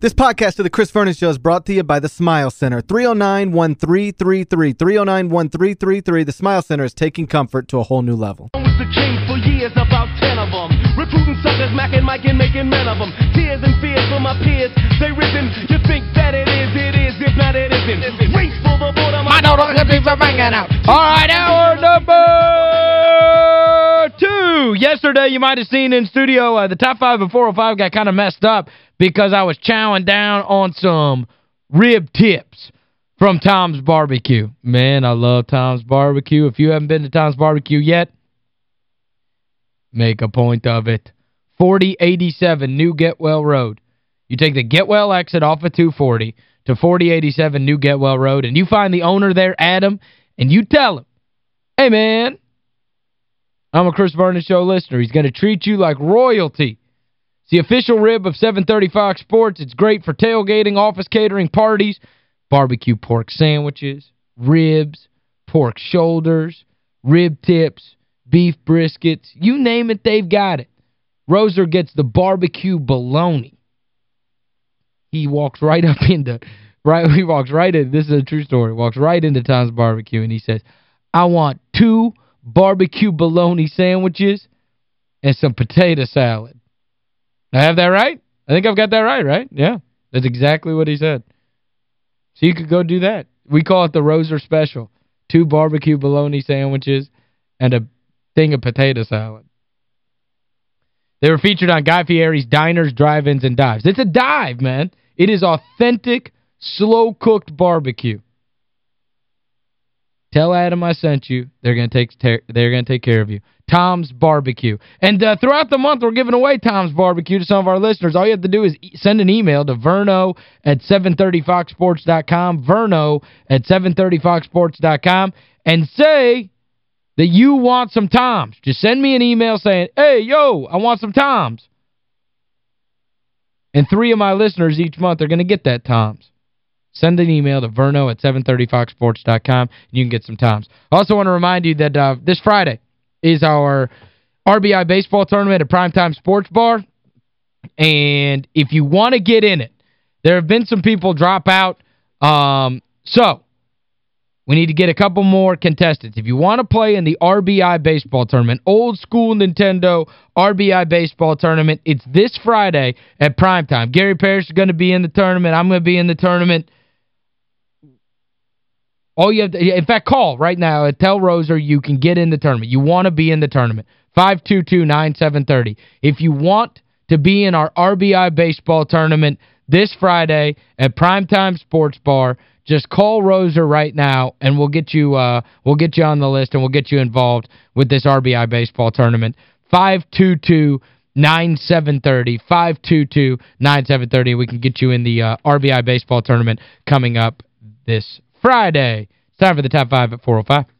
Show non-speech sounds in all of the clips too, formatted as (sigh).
This podcast of the Chris Vernon Show is brought to you by the Smile Center. 309-1333. 309-1333. The Smile Center is taking comfort to a whole new level. years. Recruiting suckers, making men of them. Tears and fears for my peers, they risen. You think that it is, it is, if not it for the border, my know the people are banging out. All right, hour number two. Yesterday, you might have seen in studio, uh, the top five of 405 got kind of messed up because I was chowing down on some rib tips from Tom's Barbecue. Man, I love Tom's Barbecue. If you haven't been to Tom's Barbecue yet, make a point of it. 4087 New Getwell Road. You take the Getwell exit off of 240 to 4087 New Getwell Road, and you find the owner there, Adam, and you tell him, hey, man, I'm a Chris Vernon Show listener. He's going to treat you like royalty. It's the official rib of 730 Fox Sports. It's great for tailgating, office catering, parties, barbecue pork sandwiches, ribs, pork shoulders, rib tips, beef briskets. You name it, they've got it. Roser gets the barbecue bologna. He walks right up into right (laughs) he walks right in this is a true story. Walks right into Tom's barbecue and he says, "I want two barbecue bologna sandwiches and some potato salad." I have that right? I think I've got that right, right? Yeah. That's exactly what he said. So you could go do that. We call it the Roser Special. Two barbecue bologna sandwiches and a thing of potato salad. They were featured on Guy Fieri's Diners, Drive-Ins, and Dives. It's a dive, man. It is authentic, slow-cooked barbecue. Tell Adam I sent you. They're going to take they're going to take care of you. Tom's Barbecue. And uh, throughout the month, we're giving away Tom's Barbecue to some of our listeners. All you have to do is e send an email to verno at 730foxsports.com, verno at 730foxsports.com, and say that you want some Toms. Just send me an email saying, hey, yo, I want some Toms. And three of my listeners each month are going to get that Toms. Send an email to verno at 730foxsports.com and you can get some Toms. I also want to remind you that uh, this Friday is our RBI baseball tournament at Primetime Sports Bar. And if you want to get in it, there have been some people drop out. Um, so, we need to get a couple more contestants. If you want to play in the RBI baseball tournament, old school Nintendo RBI baseball tournament, it's this Friday at primetime. Gary Parrish is going to be in the tournament. I'm going to be in the tournament. All you have to, in fact, call right now and tell Roser you can get in the tournament. You want to be in the tournament. 522-9730. If you want to be in our RBI baseball tournament this Friday at Primetime Sports Bar, just call Roser right now and we'll get you uh we'll get you on the list and we'll get you involved with this RBI baseball tournament. 522 9730 522 9730 we can get you in the uh, RBI baseball tournament coming up this Friday. It's time for the top 5 at 405.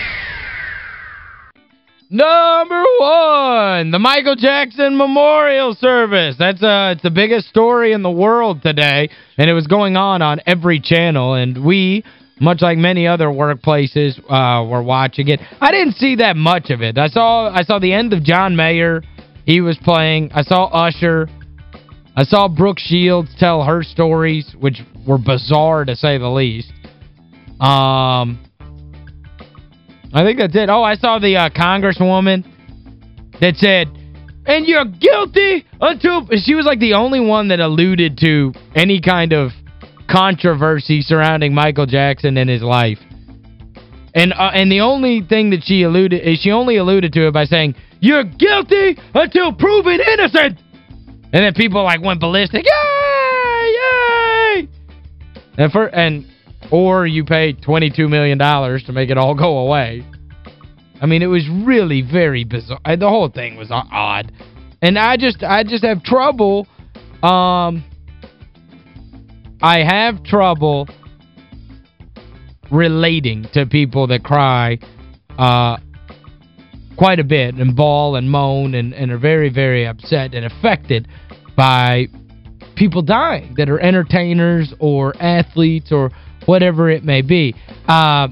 Number one, the Michael Jackson Memorial Service. That's uh, it's the biggest story in the world today, and it was going on on every channel, and we, much like many other workplaces, uh, were watching it. I didn't see that much of it. I saw I saw the end of John Mayer. He was playing. I saw Usher. I saw Brooke Shields tell her stories, which were bizarre to say the least. Um... I think that's it. Oh, I saw the uh, congresswoman that said, and you're guilty until... She was like the only one that alluded to any kind of controversy surrounding Michael Jackson and his life. And uh, and the only thing that she alluded is she only alluded to it by saying, you're guilty until proven innocent. And then people like went ballistic. Yay! Yay! And for and or you pay $22 million to make it all go away. I mean, it was really very bizarre. The whole thing was odd. And I just I just have trouble um I have trouble relating to people that cry uh, quite a bit and bawl and moan and, and are very, very upset and affected by people dying that are entertainers or athletes or whatever it may be. Uh,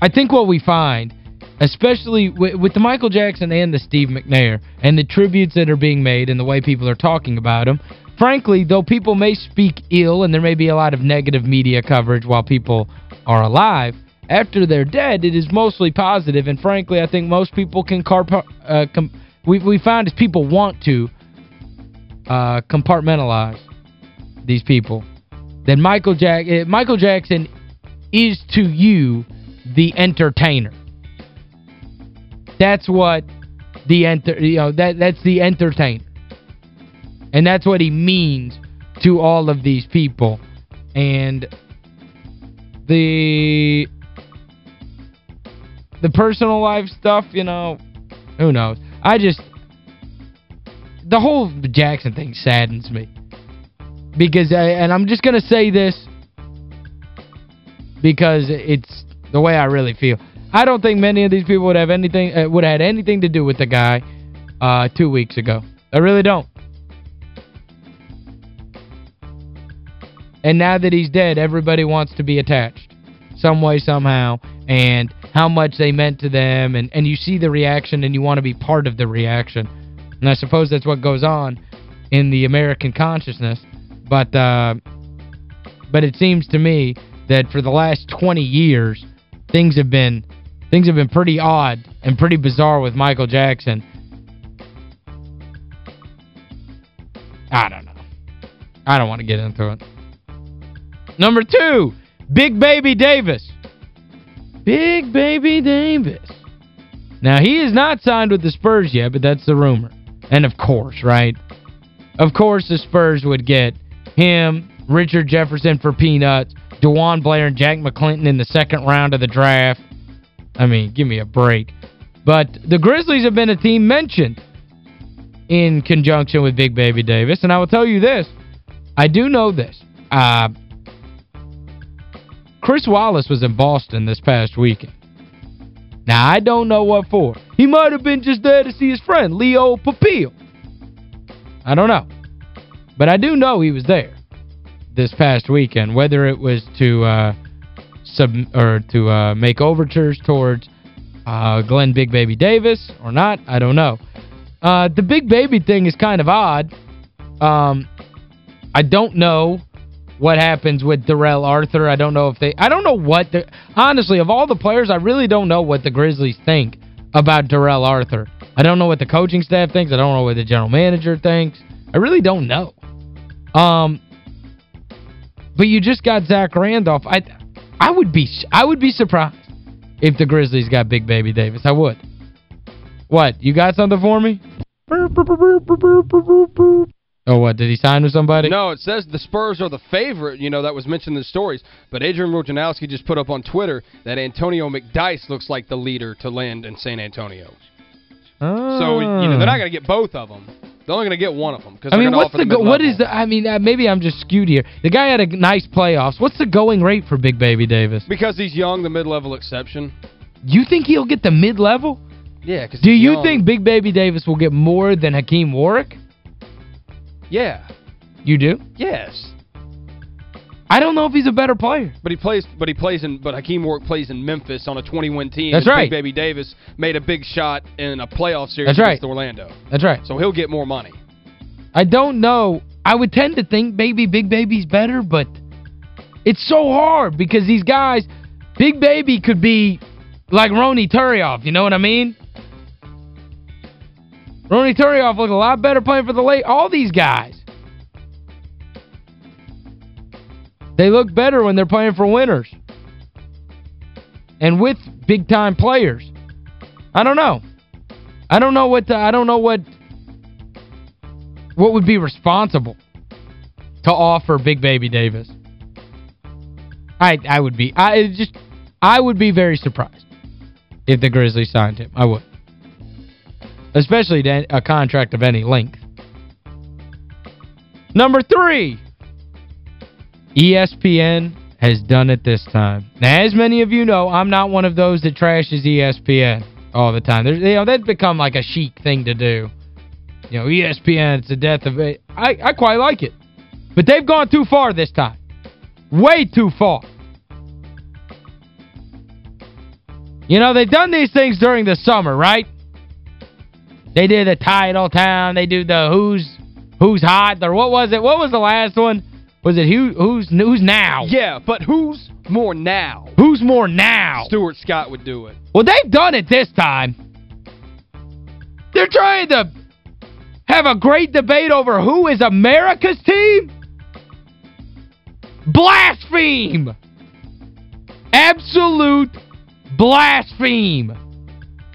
I think what we find, especially with, the Michael Jackson and the Steve McNair and the tributes that are being made and the way people are talking about them, frankly, though people may speak ill and there may be a lot of negative media coverage while people are alive, after they're dead, it is mostly positive. positive, and frankly, I think most people can uh, we we found is people want to uh, compartmentalize these people. That Michael Jack eh, Michael Jackson is to you the entertainer. That's what the enter you know that that's the entertainer. And that's what he means to all of these people. And the the personal life stuff, you know, who knows. I just the whole Jackson thing saddens me. Because I, and I'm just going to say this because it's the way I really feel. I don't think many of these people would have anything uh, would have had anything to do with the guy uh, two weeks ago. I really don't. And now that he's dead, everybody wants to be attached some way, somehow, and how much they meant to them, and, and you see the reaction and you want to be part of the reaction. And I suppose that's what goes on in the American consciousness. But uh, but it seems to me that for the last 20 years, things have been things have been pretty odd and pretty bizarre with Michael Jackson. I don't know. I don't want to get into it. Number two, Big Baby Davis. Big Baby Davis. Now, he is not signed with the Spurs yet, but that's the rumor. And of course, right? Of course the Spurs would get him, Richard Jefferson for peanuts, DeJuan Blair and Jack McClinton in the second round of the draft. I mean, give me a break. But the Grizzlies have been a team mentioned in conjunction with Big Baby Davis. And I will tell you this. I do know this. Uh, Chris Wallace was in Boston this past weekend. Now, I don't know what for. He might have been just there to see his friend, Leo Papile. I don't know. But I do know he was there this past weekend, whether it was to uh, sub or to uh, make overtures towards uh, Glen Big Baby Davis or not, I don't know. Uh, the Big Baby thing is kind of odd. Um, I don't know what happens with Darrell Arthur. I don't know if they I don't know what the honestly of all the players I really don't know what the Grizzlies think about Darrell Arthur. I don't know what the coaching staff thinks. I don't know what the general manager thinks. I really don't know. Um but you just got Zach Randolph. I I would be I would be surprised if the Grizzlies got Big Baby Davis. I would. What? You got something for me? Oh, what? Did he sign with somebody? No, it says the Spurs are the favorite, you know, that was mentioned in the stories. But Adrian Wojnarowski just put up on Twitter that Antonio McDyess looks like the leader to land in San Antonio. Oh. So, you know, they're not going to get both of them. They're only going to get one of them. Because I mean, what's the, the what is the, I mean, uh, maybe I'm just skewed here. The guy had a nice playoffs. What's the going rate for Big Baby Davis? Because he's young, the mid-level exception. You think he'll get the mid-level? Yeah, because Do you young. think Big Baby Davis will get more than Hakim Warrick? Yeah. You do? Yes. I don't know if he's a better player. But he plays but he plays in but Hakim Warrick plays in Memphis on a 20-win team. That's right. Big Baby Davis made a big shot in a playoff series That's against right. Orlando. That's right. So he'll get more money. I don't know. I would tend to think maybe Big Baby's better, but it's so hard because these guys, Big Baby could be like Ronny Turiaf, you know what I mean? Ronny Turiaf looked a lot better playing for the late. All these guys. They look better when they're playing for winners. And with big-time players. I don't know. I don't know what I don't know what what would be responsible to offer Big Baby Davis. I I would be I just I would be very surprised if the Grizzlies signed him. I would. Especially a contract of any length. Number three, ESPN has done it this time. Now, as many of you know, I'm not one of those that trashes ESPN all the time. There's, you know, that's become like a chic thing to do. You know, ESPN, it's the death of it. I, I quite like it. But they've gone too far this time. Way too far. You know, they've done these things during the summer, right? They did the title town. They do the who's who's hot or what was it? What was the last one? Was it who who's who's now? Yeah, but who's more now? Who's more now? Stuart Scott would do it. Well, they've done it this time. They're trying to have a great debate over who is America's team? Blaspheme! Absolute blaspheme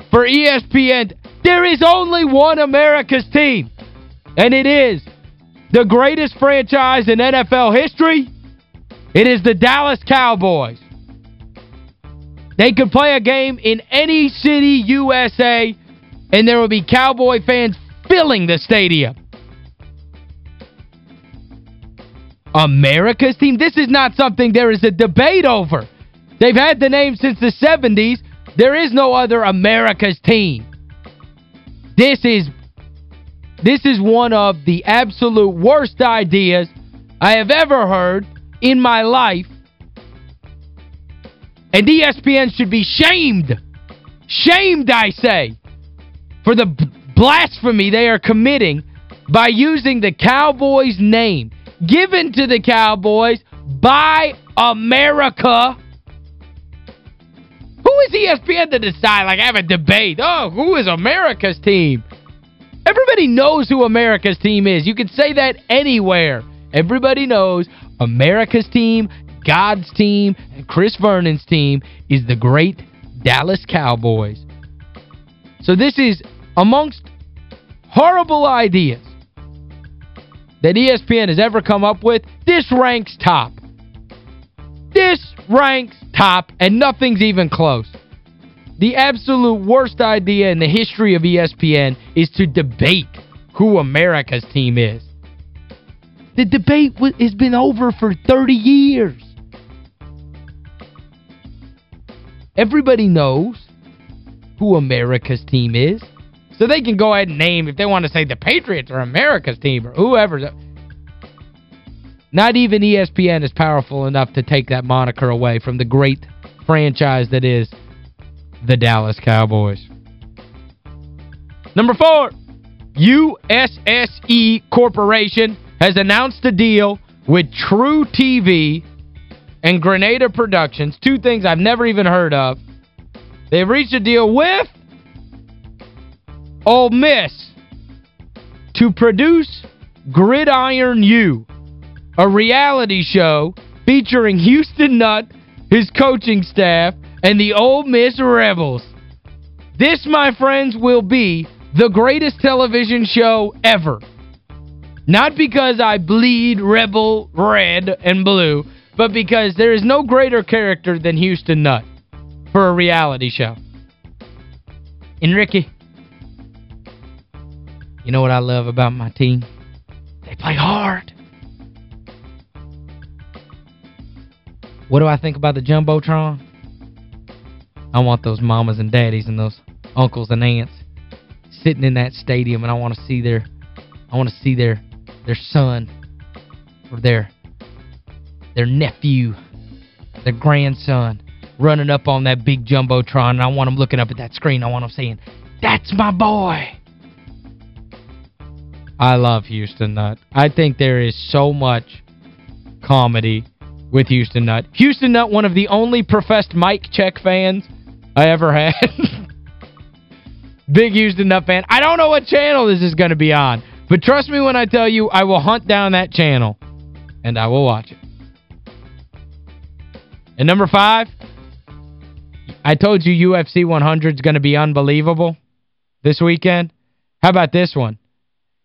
for ESPN. There is only one America's team, and it is the greatest franchise in NFL history. It is the Dallas Cowboys. They could play a game in any city, USA, and there will be Cowboy fans filling the stadium. America's team? This is not something there is a debate over. They've had the name since the 70s. There is no other America's team. This is this is one of the absolute worst ideas I have ever heard in my life. And ESPN should be shamed. Shamed, I say, for the blasphemy they are committing by using the Cowboys name given to the Cowboys by America. Who is ESPN to decide, like I have a debate? Oh, who is America's team? Everybody knows who America's team is. You can say that anywhere. Everybody knows America's team, God's team, and Chris Vernon's team is the great Dallas Cowboys. So this is amongst horrible ideas that ESPN has ever come up with. This ranks top. This ranks top, and nothing's even close. The absolute worst idea in the history of ESPN is to debate who America's team is. The debate has been over for 30 years. Everybody knows who America's team is. So they can go ahead and name, if they want to say the Patriots are America's team or whoever's... Not even ESPN is powerful enough to take that moniker away from the great franchise that is the Dallas Cowboys. Number four, USSE Corporation has announced a deal with truTV and Granada Productions, two things I've never even heard of. They've reached a deal with Ole Miss to produce Gridiron U, a reality show featuring Houston Nutt, his coaching staff, and the Ole Miss Rebels. This, my friends, will be the greatest television show ever. Not because I bleed rebel red and blue, but because there is no greater character than Houston Nutt for a reality show. And Ricky, you know what I love about my team? They play hard. What do I think about the Jumbotron? I want those mamas and daddies and those uncles and aunts sitting in that stadium and I want to see their I want to see their their son or their their nephew, their grandson running up on that big Jumbotron and I want them looking up at that screen. I want them saying, "That's my boy." I love Houston Nutt. I think there is so much comedy with Houston Nutt. Houston Nutt, one of the only professed Mike Check fans I ever had. (laughs) Big Houston Nutt fan. I don't know what channel this is going to be on. But trust me when I tell you, I will hunt down that channel. And I will watch it. And number five, I told you UFC 100 is going to be unbelievable this weekend. How about this one?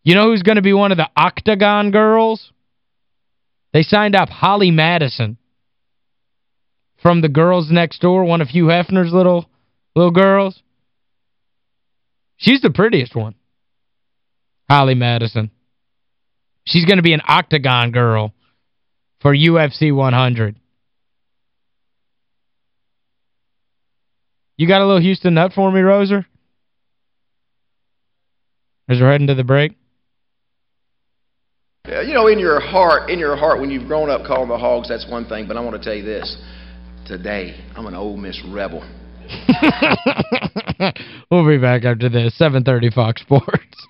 You know who's going to be one of the Octagon girls? They signed up Holly Madison from the girls next door, one of Hugh Hefner's little little girls. She's the prettiest one. Holly Madison. She's going to be an octagon girl for UFC 100. You got a little Houston Nutt for me, Roser? As we're heading to the break? You know, in your heart, in your heart, when you've grown up calling the hogs, that's one thing. But I want to tell you this today. I'm an Ole Miss Rebel. (laughs) we'll be back after this. 7.30 Fox Sports.